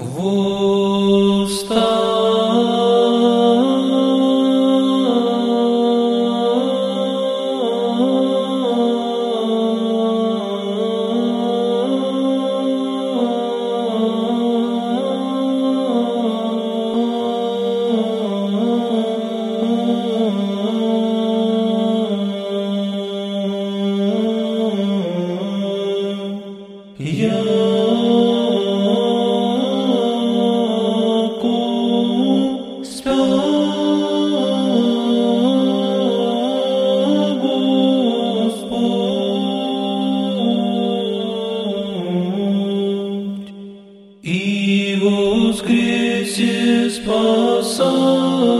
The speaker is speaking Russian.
我。и воскресе спасает.